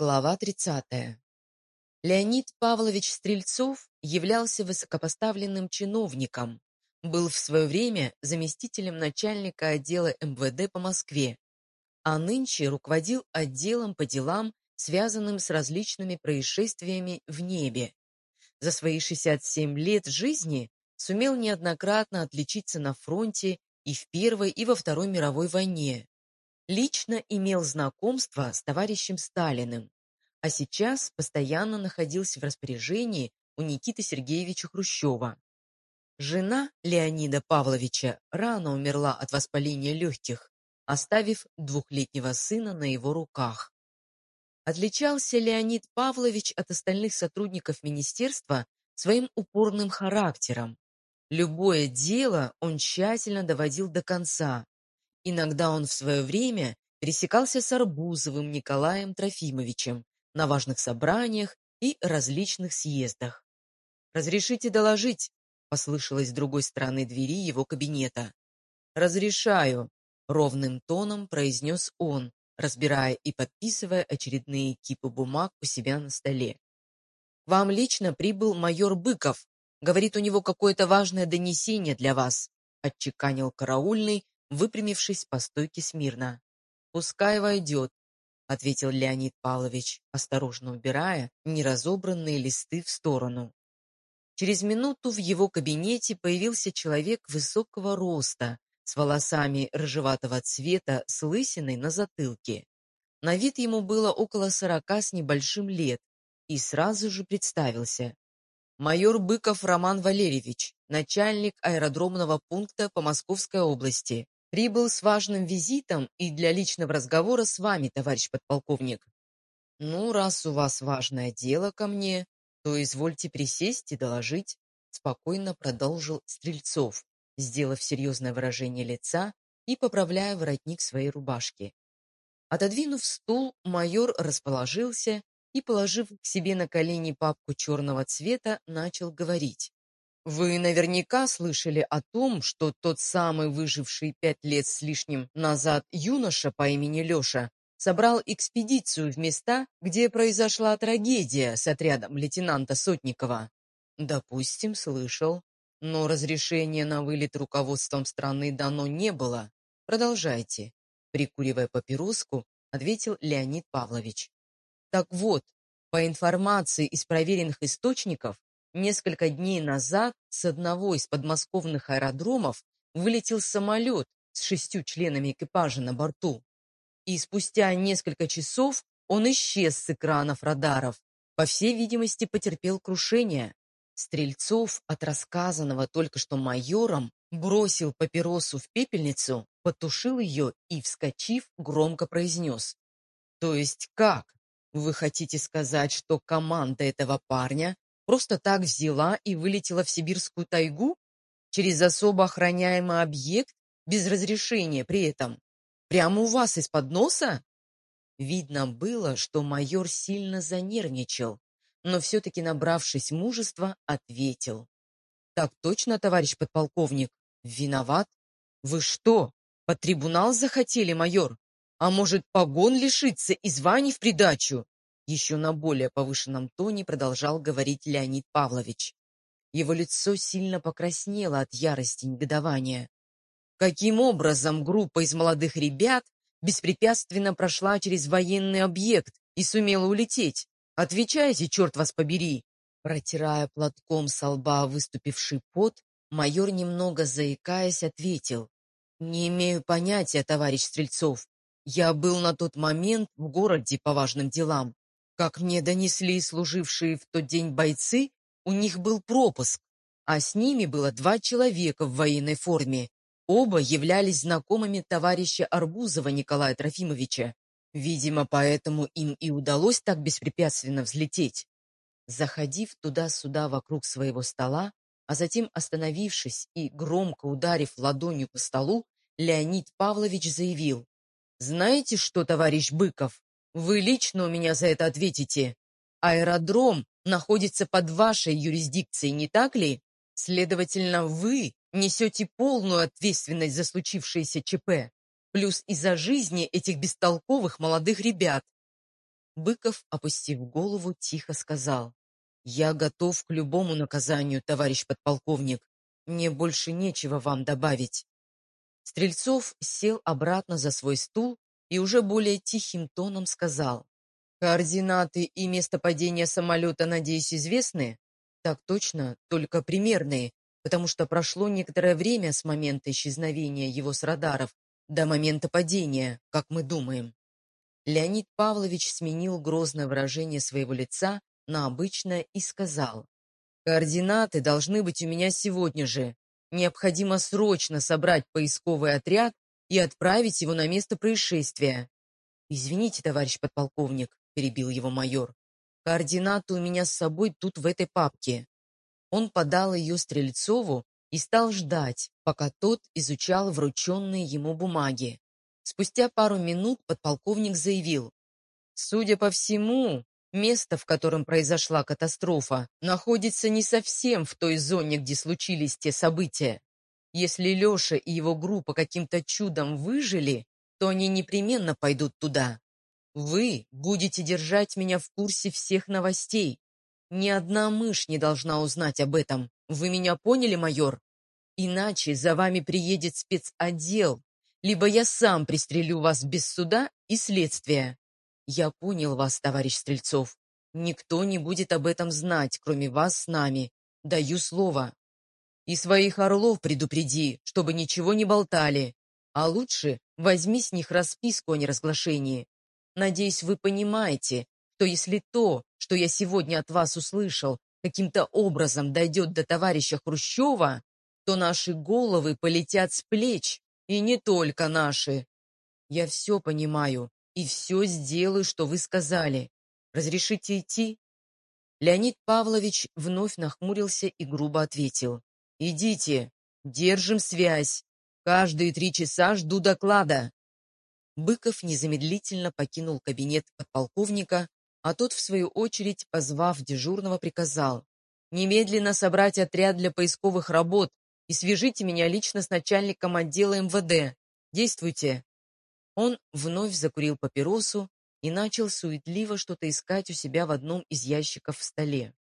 Глава 30. Леонид Павлович Стрельцов являлся высокопоставленным чиновником, был в свое время заместителем начальника отдела МВД по Москве, а нынче руководил отделом по делам, связанным с различными происшествиями в небе. За свои 67 лет жизни сумел неоднократно отличиться на фронте и в Первой, и во Второй мировой войне, лично имел знакомство с товарищем Сталиным, а сейчас постоянно находился в распоряжении у Никиты Сергеевича Хрущева. Жена Леонида Павловича рано умерла от воспаления легких, оставив двухлетнего сына на его руках. Отличался Леонид Павлович от остальных сотрудников министерства своим упорным характером. Любое дело он тщательно доводил до конца, Иногда он в свое время пересекался с Арбузовым Николаем Трофимовичем на важных собраниях и различных съездах. «Разрешите доложить?» — послышалось с другой стороны двери его кабинета. «Разрешаю», — ровным тоном произнес он, разбирая и подписывая очередные кипы бумаг у себя на столе. «Вам лично прибыл майор Быков. Говорит, у него какое-то важное донесение для вас», — отчеканил караульный, выпрямившись по стойке смирно. «Пускай войдет», — ответил Леонид Павлович, осторожно убирая неразобранные листы в сторону. Через минуту в его кабинете появился человек высокого роста, с волосами рыжеватого цвета, с лысиной на затылке. На вид ему было около сорока с небольшим лет, и сразу же представился. Майор Быков Роман Валерьевич, начальник аэродромного пункта по Московской области, Прибыл с важным визитом и для личного разговора с вами, товарищ подполковник. Ну, раз у вас важное дело ко мне, то извольте присесть и доложить, спокойно продолжил Стрельцов, сделав серьезное выражение лица и поправляя воротник своей рубашки. Отодвинув стул, майор расположился и, положив к себе на колени папку черного цвета, начал говорить. Вы наверняка слышали о том, что тот самый выживший пять лет с лишним назад юноша по имени Леша собрал экспедицию в места, где произошла трагедия с отрядом лейтенанта Сотникова. Допустим, слышал. Но разрешения на вылет руководством страны дано не было. Продолжайте. Прикуривая папироску, ответил Леонид Павлович. Так вот, по информации из проверенных источников, Несколько дней назад с одного из подмосковных аэродромов вылетел самолет с шестью членами экипажа на борту. И спустя несколько часов он исчез с экранов радаров. По всей видимости, потерпел крушение. Стрельцов от рассказанного только что майором бросил папиросу в пепельницу, потушил ее и, вскочив, громко произнес. «То есть как? Вы хотите сказать, что команда этого парня просто так взяла и вылетела в сибирскую тайгу? Через особо охраняемый объект? Без разрешения при этом? Прямо у вас из-под носа? Видно было, что майор сильно занервничал, но все-таки, набравшись мужества, ответил. «Так точно, товарищ подполковник. Виноват? Вы что, под трибунал захотели, майор? А может, погон лишиться и званий в придачу? Еще на более повышенном тоне продолжал говорить Леонид Павлович. Его лицо сильно покраснело от ярости и негодования. Каким образом группа из молодых ребят беспрепятственно прошла через военный объект и сумела улететь? Отвечайте, черт вас побери! Протирая платком со лба выступивший пот, майор, немного заикаясь, ответил. «Не имею понятия, товарищ Стрельцов. Я был на тот момент в городе по важным делам. Как мне донесли служившие в тот день бойцы, у них был пропуск, а с ними было два человека в военной форме. Оба являлись знакомыми товарища Арбузова Николая Трофимовича. Видимо, поэтому им и удалось так беспрепятственно взлететь. Заходив туда-сюда вокруг своего стола, а затем остановившись и громко ударив ладонью по столу, Леонид Павлович заявил. «Знаете что, товарищ Быков, вы лично у меня за это ответите. Аэродром находится под вашей юрисдикцией, не так ли? Следовательно, вы несете полную ответственность за случившееся ЧП, плюс и за жизни этих бестолковых молодых ребят. Быков, опустив голову, тихо сказал. «Я готов к любому наказанию, товарищ подполковник. Мне больше нечего вам добавить». Стрельцов сел обратно за свой стул и уже более тихим тоном сказал. «Координаты и место падения самолета, надеюсь, известны?» «Так точно, только примерные, потому что прошло некоторое время с момента исчезновения его с радаров до момента падения, как мы думаем». Леонид Павлович сменил грозное выражение своего лица на обычное и сказал. «Координаты должны быть у меня сегодня же. Необходимо срочно собрать поисковый отряд и отправить его на место происшествия. «Извините, товарищ подполковник», — перебил его майор. «Координаты у меня с собой тут в этой папке». Он подал ее Стрельцову и стал ждать, пока тот изучал врученные ему бумаги. Спустя пару минут подполковник заявил. «Судя по всему, Место, в котором произошла катастрофа, находится не совсем в той зоне, где случились те события. Если Леша и его группа каким-то чудом выжили, то они непременно пойдут туда. Вы будете держать меня в курсе всех новостей. Ни одна мышь не должна узнать об этом. Вы меня поняли, майор? Иначе за вами приедет спецотдел, либо я сам пристрелю вас без суда и следствия. «Я понял вас, товарищ Стрельцов. Никто не будет об этом знать, кроме вас с нами. Даю слово. И своих орлов предупреди, чтобы ничего не болтали. А лучше возьми с них расписку о неразглашении. Надеюсь, вы понимаете, что если то, что я сегодня от вас услышал, каким-то образом дойдет до товарища Хрущева, то наши головы полетят с плеч, и не только наши. Я все понимаю, и все сделаю, что вы сказали. Разрешите идти?» Леонид Павлович вновь нахмурился и грубо ответил. «Идите, держим связь. Каждые три часа жду доклада». Быков незамедлительно покинул кабинет подполковника, а тот, в свою очередь, позвав дежурного, приказал «Немедленно собрать отряд для поисковых работ и свяжите меня лично с начальником отдела МВД. Действуйте!» Он вновь закурил папиросу и начал суетливо что-то искать у себя в одном из ящиков в столе.